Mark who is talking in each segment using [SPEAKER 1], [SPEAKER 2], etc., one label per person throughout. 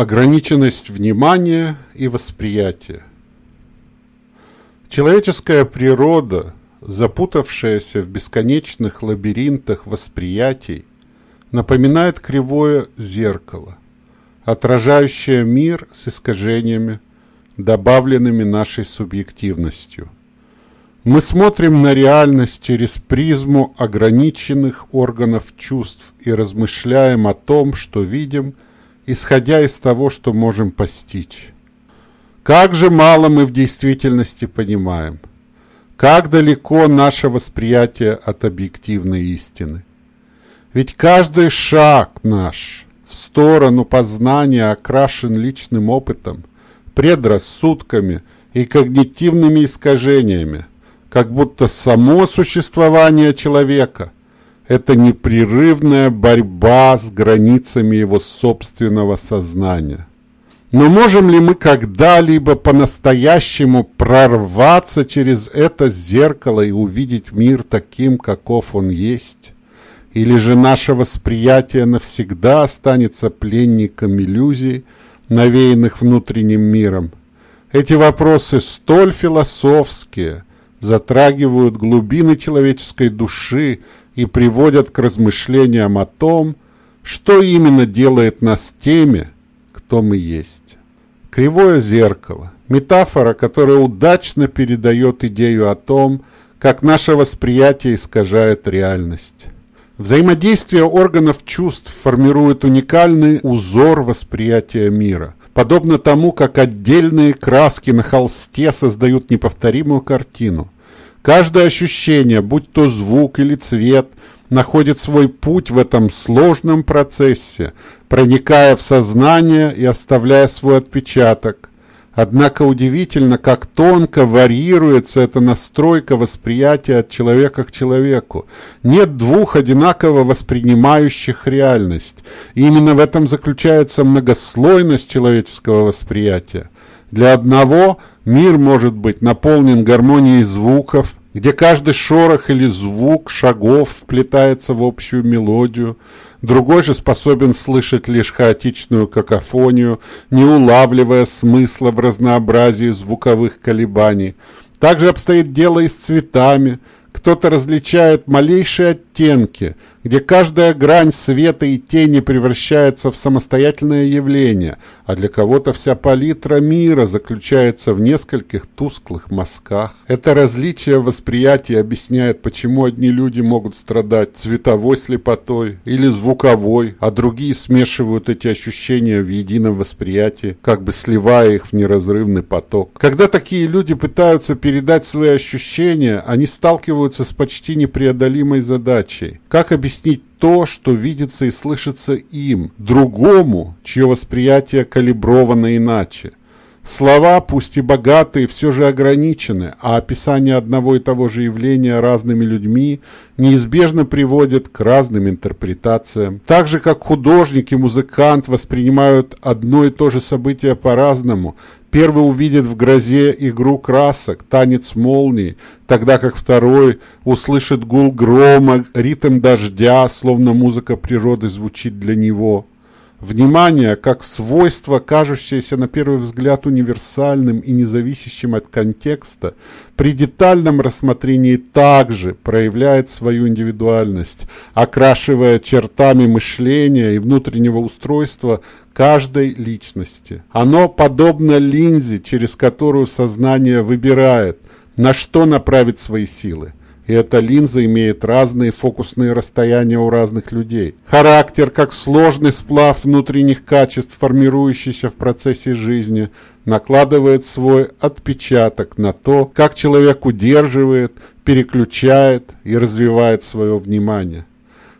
[SPEAKER 1] Ограниченность внимания и восприятия. Человеческая природа, запутавшаяся в бесконечных лабиринтах восприятий, напоминает кривое зеркало, отражающее мир с искажениями, добавленными нашей субъективностью. Мы смотрим на реальность через призму ограниченных органов чувств и размышляем о том, что видим – исходя из того, что можем постичь. Как же мало мы в действительности понимаем, как далеко наше восприятие от объективной истины. Ведь каждый шаг наш в сторону познания окрашен личным опытом, предрассудками и когнитивными искажениями, как будто само существование человека – это непрерывная борьба с границами его собственного сознания. Но можем ли мы когда-либо по-настоящему прорваться через это зеркало и увидеть мир таким, каков он есть? Или же наше восприятие навсегда останется пленником иллюзий, навеянных внутренним миром? Эти вопросы столь философские, затрагивают глубины человеческой души, и приводят к размышлениям о том, что именно делает нас теми, кто мы есть. Кривое зеркало – метафора, которая удачно передает идею о том, как наше восприятие искажает реальность. Взаимодействие органов чувств формирует уникальный узор восприятия мира, подобно тому, как отдельные краски на холсте создают неповторимую картину – Каждое ощущение, будь то звук или цвет, находит свой путь в этом сложном процессе, проникая в сознание и оставляя свой отпечаток. Однако удивительно, как тонко варьируется эта настройка восприятия от человека к человеку. Нет двух одинаково воспринимающих реальность. И именно в этом заключается многослойность человеческого восприятия. Для одного мир может быть наполнен гармонией звуков, где каждый шорох или звук шагов вплетается в общую мелодию, другой же способен слышать лишь хаотичную какофонию, не улавливая смысла в разнообразии звуковых колебаний. Также обстоит дело и с цветами – кто-то различает малейшие оттенки, где каждая грань света и тени превращается в самостоятельное явление, а для кого-то вся палитра мира заключается в нескольких тусклых мазках. Это различие восприятия объясняет, почему одни люди могут страдать цветовой слепотой или звуковой, а другие смешивают эти ощущения в едином восприятии, как бы сливая их в неразрывный поток. Когда такие люди пытаются передать свои ощущения, они сталкиваются с почти непреодолимой задачей. Как объяснить то, что видится и слышится им, другому, чье восприятие калибровано иначе? Слова, пусть и богатые, все же ограничены, а описание одного и того же явления разными людьми неизбежно приводит к разным интерпретациям. Так же, как художник и музыкант воспринимают одно и то же событие по-разному, Первый увидит в грозе игру красок, танец молнии, тогда как второй услышит гул грома, ритм дождя, словно музыка природы звучит для него. Внимание, как свойство, кажущееся на первый взгляд универсальным и независящим от контекста, при детальном рассмотрении также проявляет свою индивидуальность, окрашивая чертами мышления и внутреннего устройства каждой личности. Оно подобно линзе, через которую сознание выбирает, на что направить свои силы и эта линза имеет разные фокусные расстояния у разных людей. Характер, как сложный сплав внутренних качеств, формирующийся в процессе жизни, накладывает свой отпечаток на то, как человек удерживает, переключает и развивает свое внимание.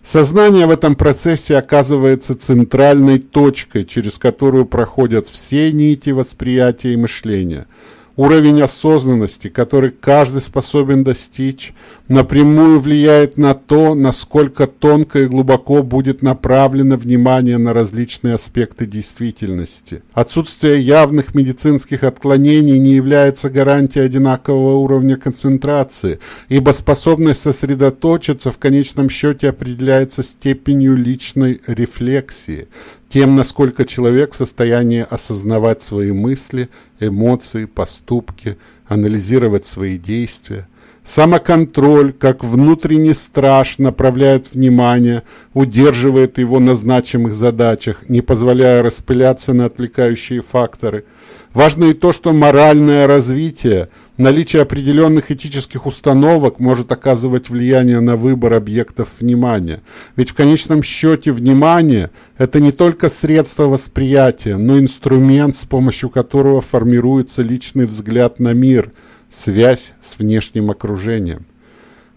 [SPEAKER 1] Сознание в этом процессе оказывается центральной точкой, через которую проходят все нити восприятия и мышления – Уровень осознанности, который каждый способен достичь, напрямую влияет на то, насколько тонко и глубоко будет направлено внимание на различные аспекты действительности. Отсутствие явных медицинских отклонений не является гарантией одинакового уровня концентрации, ибо способность сосредоточиться в конечном счете определяется степенью личной рефлексии. Тем, насколько человек в состоянии осознавать свои мысли, эмоции, поступки, анализировать свои действия. Самоконтроль, как внутренний страж, направляет внимание, удерживает его на значимых задачах, не позволяя распыляться на отвлекающие факторы. Важно и то, что моральное развитие, наличие определенных этических установок может оказывать влияние на выбор объектов внимания. Ведь в конечном счете внимание – это не только средство восприятия, но инструмент, с помощью которого формируется личный взгляд на мир – связь с внешним окружением.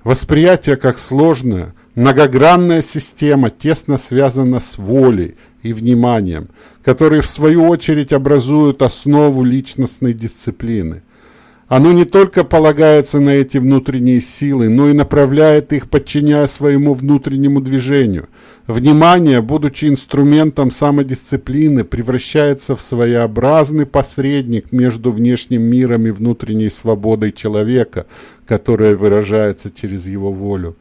[SPEAKER 1] Восприятие как сложная, многогранная система тесно связана с волей и вниманием, которые в свою очередь образуют основу личностной дисциплины – оно не только полагается на эти внутренние силы, но и направляет их, подчиняя своему внутреннему движению. Внимание, будучи инструментом самодисциплины, превращается в своеобразный посредник между внешним миром и внутренней свободой человека, которая выражается через его волю.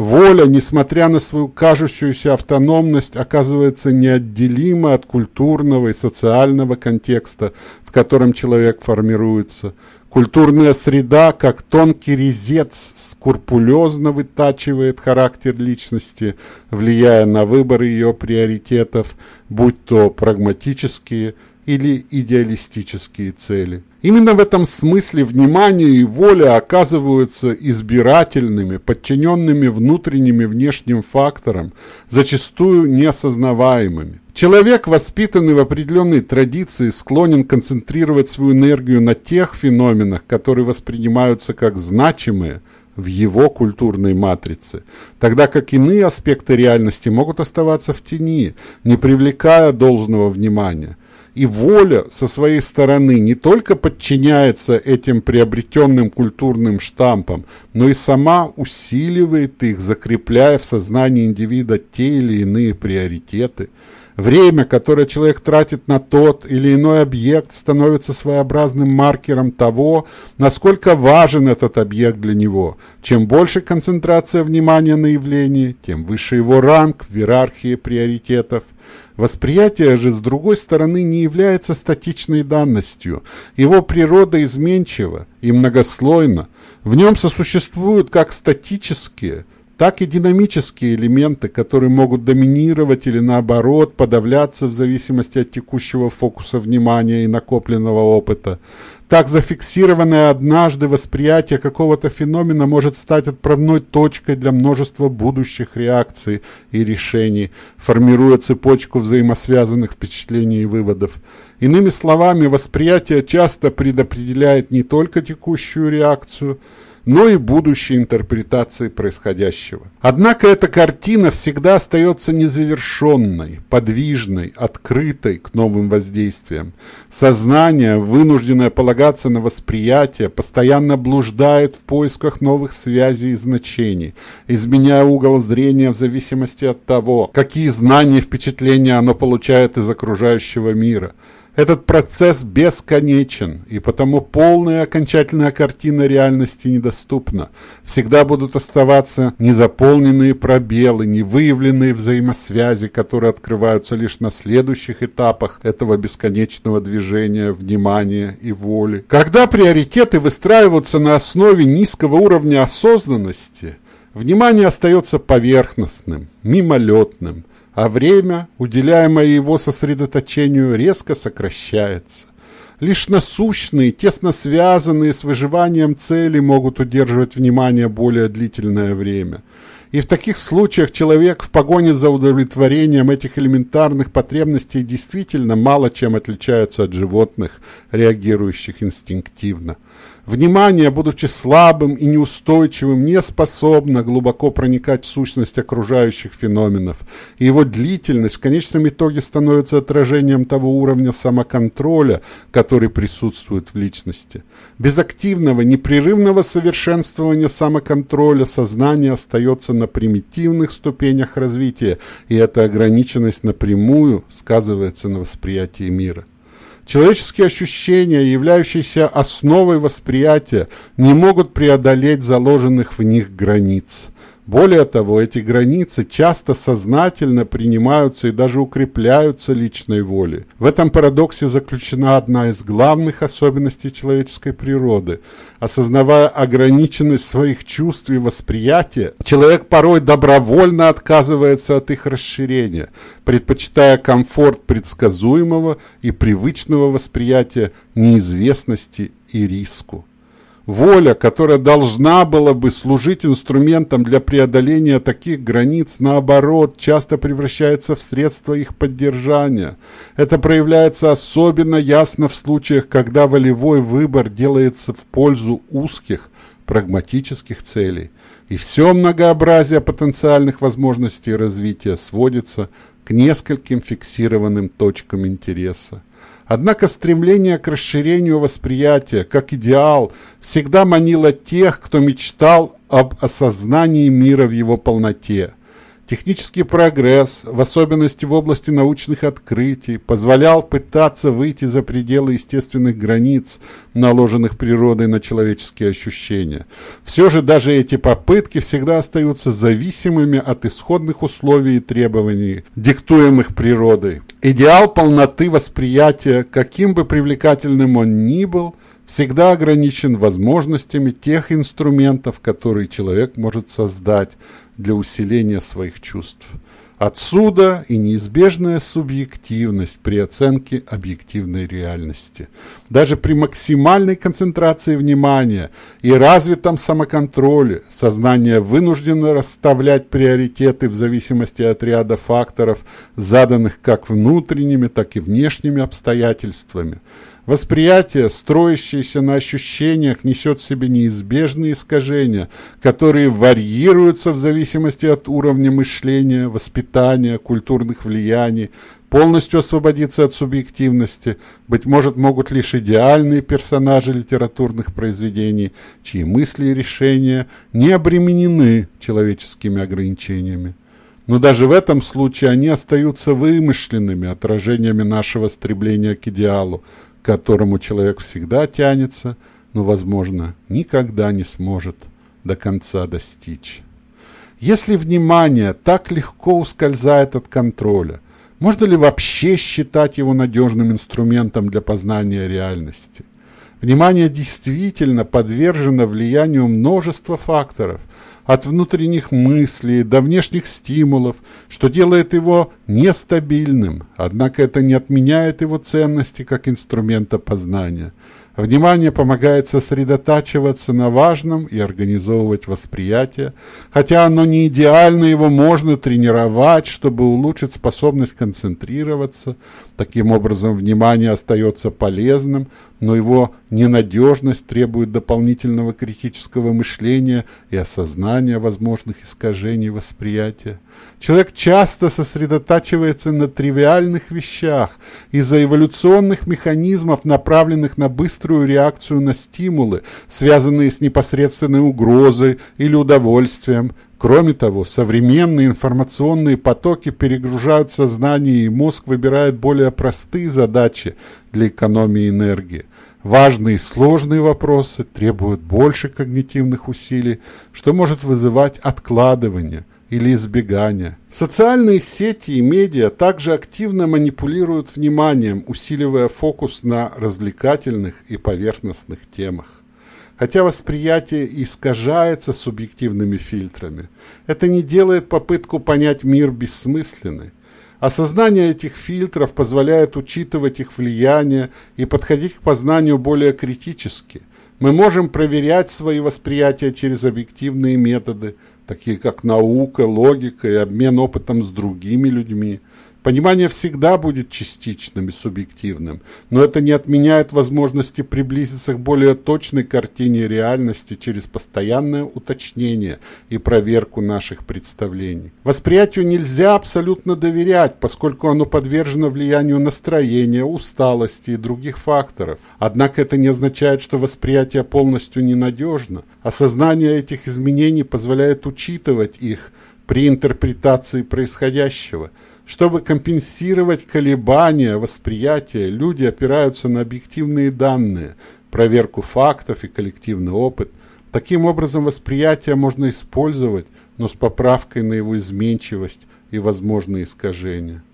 [SPEAKER 1] Воля, несмотря на свою кажущуюся автономность, оказывается неотделима от культурного и социального контекста, в котором человек формируется – Культурная среда, как тонкий резец, скрупулезно вытачивает характер личности, влияя на выбор ее приоритетов, будь то прагматические или идеалистические цели. Именно в этом смысле внимание и воля оказываются избирательными, подчиненными внутренним и внешним факторам, зачастую неосознаваемыми. Человек, воспитанный в определенной традиции, склонен концентрировать свою энергию на тех феноменах, которые воспринимаются как значимые в его культурной матрице, тогда как иные аспекты реальности могут оставаться в тени, не привлекая должного внимания и воля со своей стороны не только подчиняется этим приобретенным культурным штампам, но и сама усиливает их, закрепляя в сознании индивида те или иные приоритеты. Время, которое человек тратит на тот или иной объект, становится своеобразным маркером того, насколько важен этот объект для него. Чем больше концентрация внимания на явлении, тем выше его ранг в иерархии приоритетов – Восприятие же, с другой стороны, не является статичной данностью. Его природа изменчива и многослойна. В нем сосуществуют как статические, так и динамические элементы, которые могут доминировать или наоборот подавляться в зависимости от текущего фокуса внимания и накопленного опыта. Так зафиксированное однажды восприятие какого-то феномена может стать отправной точкой для множества будущих реакций и решений, формируя цепочку взаимосвязанных впечатлений и выводов. Иными словами, восприятие часто предопределяет не только текущую реакцию – но и будущей интерпретации происходящего. Однако эта картина всегда остается незавершенной, подвижной, открытой к новым воздействиям. Сознание, вынужденное полагаться на восприятие, постоянно блуждает в поисках новых связей и значений, изменяя угол зрения в зависимости от того, какие знания и впечатления оно получает из окружающего мира – этот процесс бесконечен, и потому полная окончательная картина реальности недоступна. Всегда будут оставаться незаполненные пробелы, невыявленные взаимосвязи, которые открываются лишь на следующих этапах этого бесконечного движения, внимания и воли. Когда приоритеты выстраиваются на основе низкого уровня осознанности, внимание остается поверхностным, мимолетным, а время, уделяемое его сосредоточению, резко сокращается. Лишь насущные, тесно связанные с выживанием цели могут удерживать внимание более длительное время. И в таких случаях человек в погоне за удовлетворением этих элементарных потребностей действительно мало чем отличается от животных, реагирующих инстинктивно. Внимание, будучи слабым и неустойчивым, не способно глубоко проникать в сущность окружающих феноменов, и его длительность в конечном итоге становится отражением того уровня самоконтроля, который присутствует в личности. Без активного, непрерывного совершенствования самоконтроля сознание остается на примитивных ступенях развития, и эта ограниченность напрямую сказывается на восприятии мира. Человеческие ощущения, являющиеся основой восприятия, не могут преодолеть заложенных в них границ. Более того, эти границы часто сознательно принимаются и даже укрепляются личной волей. В этом парадоксе заключена одна из главных особенностей человеческой природы. Осознавая ограниченность своих чувств и восприятия, человек порой добровольно отказывается от их расширения, предпочитая комфорт предсказуемого и привычного восприятия неизвестности и риску. Воля, которая должна была бы служить инструментом для преодоления таких границ, наоборот, часто превращается в средство их поддержания. Это проявляется особенно ясно в случаях, когда волевой выбор делается в пользу узких, прагматических целей. И все многообразие потенциальных возможностей развития сводится к нескольким фиксированным точкам интереса. Однако стремление к расширению восприятия, как идеал, всегда манило тех, кто мечтал об осознании мира в его полноте – Технический прогресс, в особенности в области научных открытий, позволял пытаться выйти за пределы естественных границ, наложенных природой на человеческие ощущения. Все же даже эти попытки всегда остаются зависимыми от исходных условий и требований, диктуемых природой. Идеал полноты восприятия, каким бы привлекательным он ни был, всегда ограничен возможностями тех инструментов, которые человек может создать, для усиления своих чувств. Отсюда и неизбежная субъективность при оценке объективной реальности. Даже при максимальной концентрации внимания и развитом самоконтроле сознание вынуждено расставлять приоритеты в зависимости от ряда факторов, заданных как внутренними, так и внешними обстоятельствами – Восприятие, строящееся на ощущениях, несет в себе неизбежные искажения, которые варьируются в зависимости от уровня мышления, воспитания, культурных влияний, полностью освободиться от субъективности, быть может, могут лишь идеальные персонажи литературных произведений, чьи мысли и решения не обременены человеческими ограничениями. Но даже в этом случае они остаются вымышленными отражениями нашего стремления к идеалу, к которому человек всегда тянется, но, возможно, никогда не сможет до конца достичь. Если внимание так легко ускользает от контроля, можно ли вообще считать его надежным инструментом для познания реальности? Внимание действительно подвержено влиянию множества факторов, от внутренних мыслей до внешних стимулов, что делает его нестабильным, однако это не отменяет его ценности как инструмента познания – Внимание помогает сосредотачиваться на важном и организовывать восприятие. Хотя оно не идеально, его можно тренировать, чтобы улучшить способность концентрироваться. Таким образом, внимание остается полезным, но его ненадежность требует дополнительного критического мышления и осознания возможных искажений восприятия. Человек часто сосредотачивается на тривиальных вещах из-за эволюционных механизмов, направленных на быструю реакцию на стимулы, связанные с непосредственной угрозой или удовольствием. Кроме того, современные информационные потоки перегружают сознание, и мозг выбирает более простые задачи для экономии энергии. Важные и сложные вопросы требуют больше когнитивных усилий, что может вызывать откладывание или избегания. Социальные сети и медиа также активно манипулируют вниманием, усиливая фокус на развлекательных и поверхностных темах. Хотя восприятие искажается субъективными фильтрами, это не делает попытку понять мир бессмысленной. Осознание этих фильтров позволяет учитывать их влияние и подходить к познанию более критически. Мы можем проверять свои восприятия через объективные методы – такие как наука, логика и обмен опытом с другими людьми, Понимание всегда будет частичным и субъективным, но это не отменяет возможности приблизиться к более точной картине реальности через постоянное уточнение и проверку наших представлений. Восприятию нельзя абсолютно доверять, поскольку оно подвержено влиянию настроения, усталости и других факторов. Однако это не означает, что восприятие полностью ненадежно. Осознание этих изменений позволяет учитывать их при интерпретации происходящего – чтобы компенсировать колебания восприятия, люди опираются на объективные данные, проверку фактов и коллективный опыт. Таким образом, восприятие можно использовать, но с поправкой на его изменчивость и возможные искажения.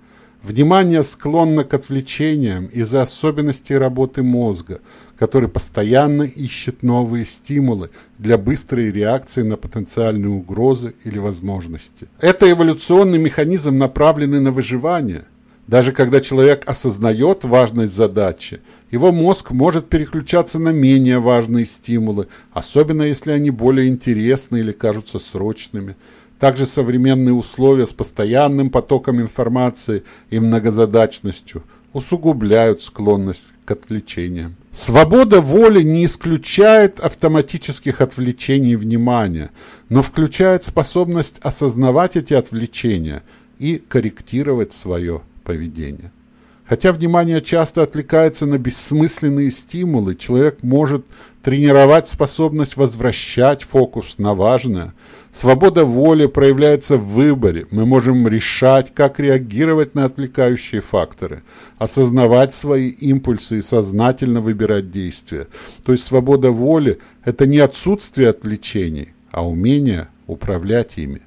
[SPEAKER 1] Внимание склонно к отвлечениям из-за особенностей работы мозга, который постоянно ищет новые стимулы для быстрой реакции на потенциальные угрозы или возможности. Это эволюционный механизм, направленный на выживание. Даже когда человек осознает важность задачи, его мозг может переключаться на менее важные стимулы, особенно если они более интересны или кажутся срочными. Также современные условия с постоянным потоком информации и многозадачностью усугубляют склонность к отвлечениям. Свобода воли не исключает автоматических отвлечений внимания, но включает способность осознавать эти отвлечения и корректировать свое поведение. Хотя внимание часто отвлекается на бессмысленные стимулы, человек может тренировать способность возвращать фокус на важное. Свобода воли проявляется в выборе. Мы можем решать, как реагировать на отвлекающие факторы, осознавать свои импульсы и сознательно выбирать действия. То есть свобода воли – это не отсутствие отвлечений, а умение управлять ими.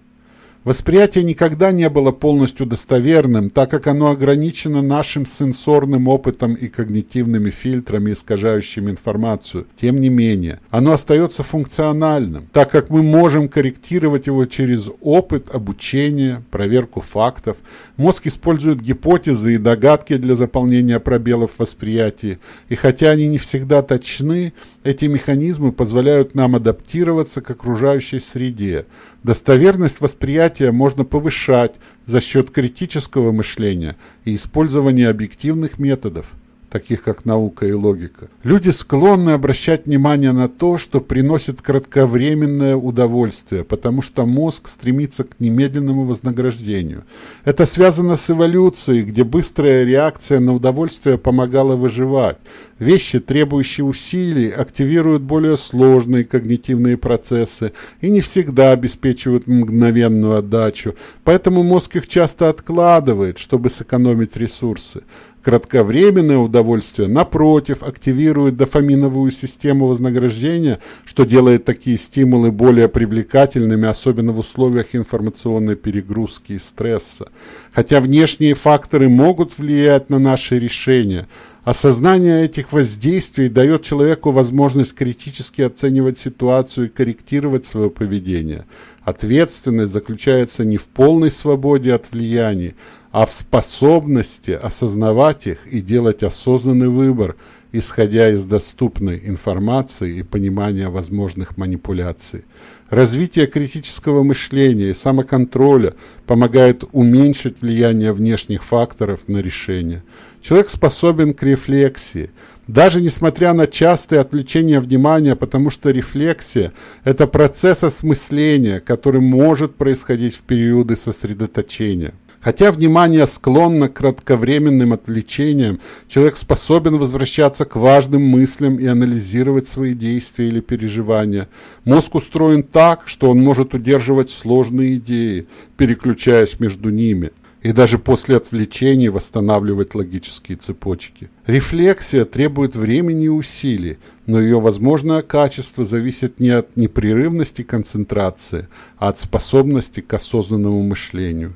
[SPEAKER 1] Восприятие никогда не было полностью достоверным, так как оно ограничено нашим сенсорным опытом и когнитивными фильтрами, искажающими информацию. Тем не менее, оно остается функциональным, так как мы можем корректировать его через опыт, обучение, проверку фактов. Мозг использует гипотезы и догадки для заполнения пробелов в восприятии, и хотя они не всегда точны, эти механизмы позволяют нам адаптироваться к окружающей среде. Достоверность восприятия можно повышать за счет критического мышления и использования объективных методов таких как наука и логика. Люди склонны обращать внимание на то, что приносит кратковременное удовольствие, потому что мозг стремится к немедленному вознаграждению. Это связано с эволюцией, где быстрая реакция на удовольствие помогала выживать. Вещи, требующие усилий, активируют более сложные когнитивные процессы и не всегда обеспечивают мгновенную отдачу, поэтому мозг их часто откладывает, чтобы сэкономить ресурсы. Кратковременное удовольствие, напротив, активирует дофаминовую систему вознаграждения, что делает такие стимулы более привлекательными, особенно в условиях информационной перегрузки и стресса. Хотя внешние факторы могут влиять на наши решения, Осознание этих воздействий дает человеку возможность критически оценивать ситуацию и корректировать свое поведение. Ответственность заключается не в полной свободе от влияний, а в способности осознавать их и делать осознанный выбор, исходя из доступной информации и понимания возможных манипуляций. Развитие критического мышления и самоконтроля помогает уменьшить влияние внешних факторов на решение. Человек способен к рефлексии, даже несмотря на частые отвлечения внимания, потому что рефлексия – это процесс осмысления, который может происходить в периоды сосредоточения. Хотя внимание склонно к кратковременным отвлечениям, человек способен возвращаться к важным мыслям и анализировать свои действия или переживания. Мозг устроен так, что он может удерживать сложные идеи, переключаясь между ними и даже после отвлечений восстанавливать логические цепочки. Рефлексия требует времени и усилий, но ее возможное качество зависит не от непрерывности концентрации, а от способности к осознанному мышлению.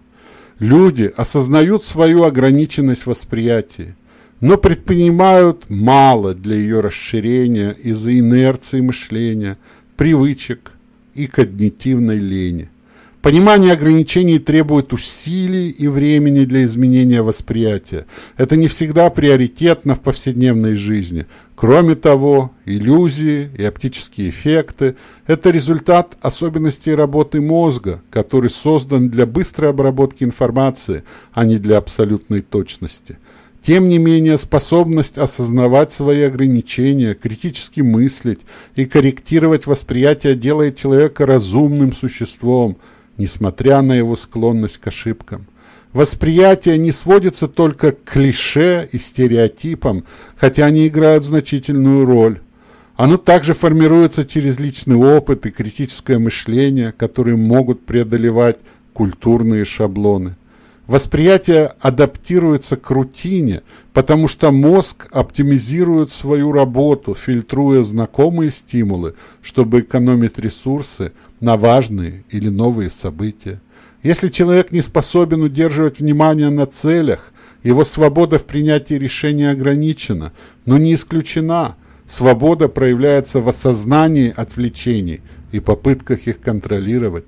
[SPEAKER 1] Люди осознают свою ограниченность восприятия, но предпринимают мало для ее расширения из-за инерции мышления, привычек и когнитивной лени. Понимание ограничений требует усилий и времени для изменения восприятия. Это не всегда приоритетно в повседневной жизни. Кроме того, иллюзии и оптические эффекты – это результат особенностей работы мозга, который создан для быстрой обработки информации, а не для абсолютной точности. Тем не менее, способность осознавать свои ограничения, критически мыслить и корректировать восприятие делает человека разумным существом – несмотря на его склонность к ошибкам. Восприятие не сводится только к клише и стереотипам, хотя они играют значительную роль. Оно также формируется через личный опыт и критическое мышление, которые могут преодолевать культурные шаблоны. Восприятие адаптируется к рутине, потому что мозг оптимизирует свою работу, фильтруя знакомые стимулы, чтобы экономить ресурсы на важные или новые события. Если человек не способен удерживать внимание на целях, его свобода в принятии решений ограничена, но не исключена. Свобода проявляется в осознании отвлечений и попытках их контролировать.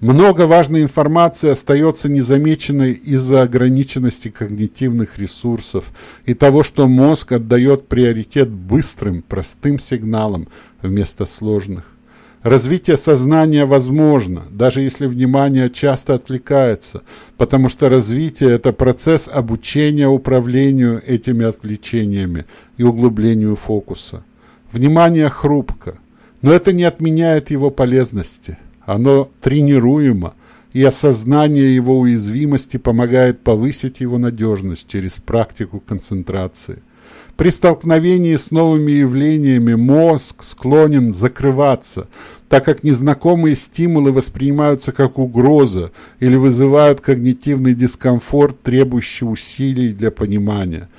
[SPEAKER 1] Много важной информации остается незамеченной из-за ограниченности когнитивных ресурсов и того, что мозг отдает приоритет быстрым, простым сигналам вместо сложных. Развитие сознания возможно, даже если внимание часто отвлекается, потому что развитие – это процесс обучения управлению этими отвлечениями и углублению фокуса. Внимание хрупко, но это не отменяет его полезности – оно тренируемо, и осознание его уязвимости помогает повысить его надежность через практику концентрации. При столкновении с новыми явлениями мозг склонен закрываться, так как незнакомые стимулы воспринимаются как угроза или вызывают когнитивный дискомфорт, требующий усилий для понимания –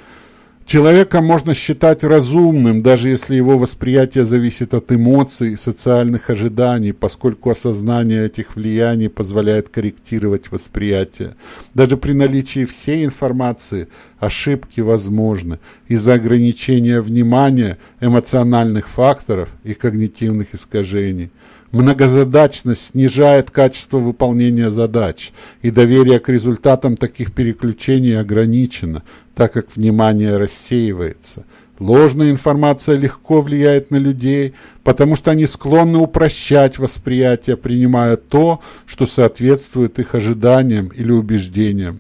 [SPEAKER 1] Человека можно считать разумным, даже если его восприятие зависит от эмоций и социальных ожиданий, поскольку осознание этих влияний позволяет корректировать восприятие. Даже при наличии всей информации ошибки возможны из-за ограничения внимания, эмоциональных факторов и когнитивных искажений. Многозадачность снижает качество выполнения задач, и доверие к результатам таких переключений ограничено, так как внимание рассеивается. Ложная информация легко влияет на людей, потому что они склонны упрощать восприятие, принимая то, что соответствует их ожиданиям или убеждениям.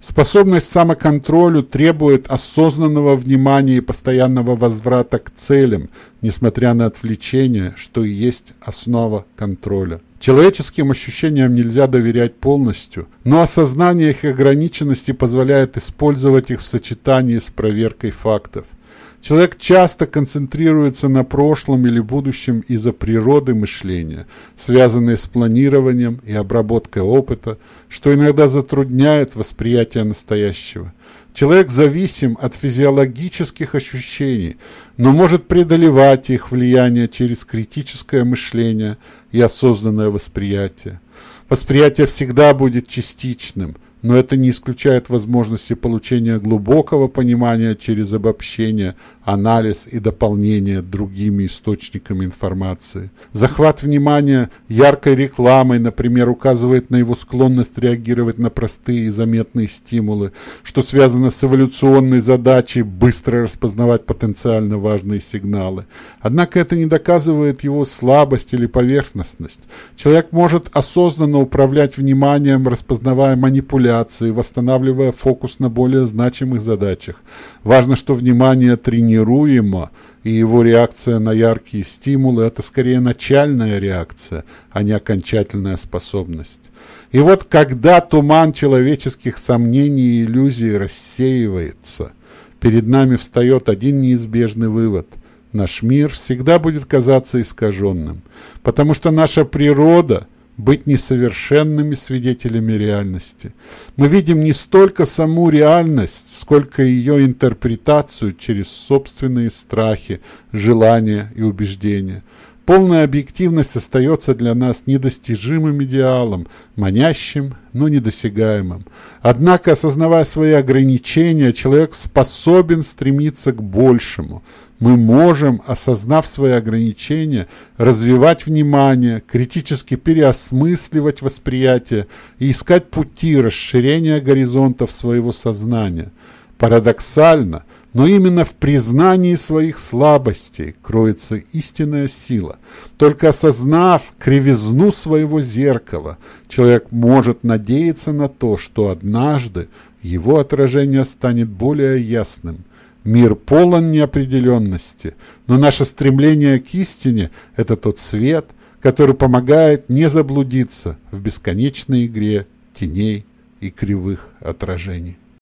[SPEAKER 1] Способность самоконтролю требует осознанного внимания и постоянного возврата к целям, несмотря на отвлечения, что и есть основа контроля. Человеческим ощущениям нельзя доверять полностью, но осознание их ограниченности позволяет использовать их в сочетании с проверкой фактов. Человек часто концентрируется на прошлом или будущем из-за природы мышления, связанной с планированием и обработкой опыта, что иногда затрудняет восприятие настоящего. Человек зависим от физиологических ощущений, но может преодолевать их влияние через критическое мышление и осознанное восприятие. Восприятие всегда будет частичным – но это не исключает возможности получения глубокого понимания через обобщение, анализ и дополнение другими источниками информации. Захват внимания яркой рекламой, например, указывает на его склонность реагировать на простые и заметные стимулы, что связано с эволюционной задачей быстро распознавать потенциально важные сигналы. Однако это не доказывает его слабость или поверхностность. Человек может осознанно управлять вниманием, распознавая манипуляции, манипуляции, восстанавливая фокус на более значимых задачах. Важно, что внимание тренируемо, и его реакция на яркие стимулы – это скорее начальная реакция, а не окончательная способность. И вот когда туман человеческих сомнений и иллюзий рассеивается, перед нами встает один неизбежный вывод – наш мир всегда будет казаться искаженным, потому что наша природа – быть несовершенными свидетелями реальности. Мы видим не столько саму реальность, сколько ее интерпретацию через собственные страхи, желания и убеждения. Полная объективность остается для нас недостижимым идеалом, манящим, но недосягаемым. Однако, осознавая свои ограничения, человек способен стремиться к большему – мы можем, осознав свои ограничения, развивать внимание, критически переосмысливать восприятие и искать пути расширения горизонтов своего сознания. Парадоксально, но именно в признании своих слабостей кроется истинная сила. Только осознав кривизну своего зеркала, человек может надеяться на то, что однажды его отражение станет более ясным, Мир полон неопределенности, но наше стремление к истине – это тот свет, который помогает не заблудиться в бесконечной игре теней и кривых отражений.